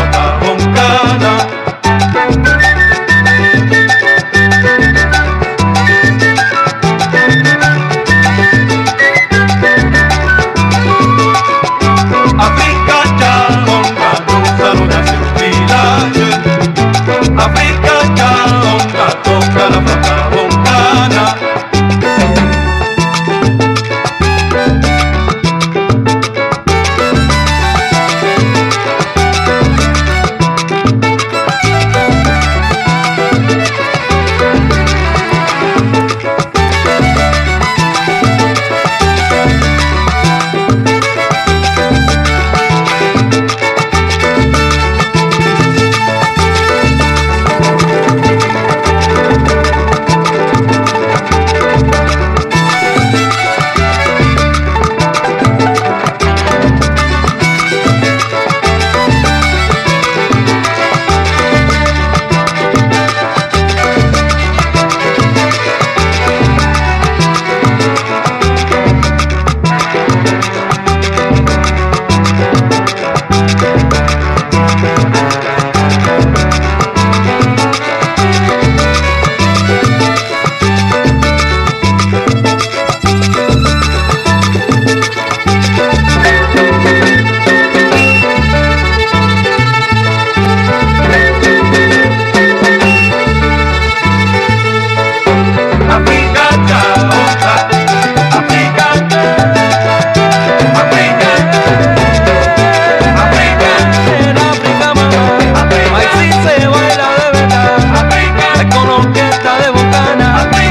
Uh-oh. Cubana.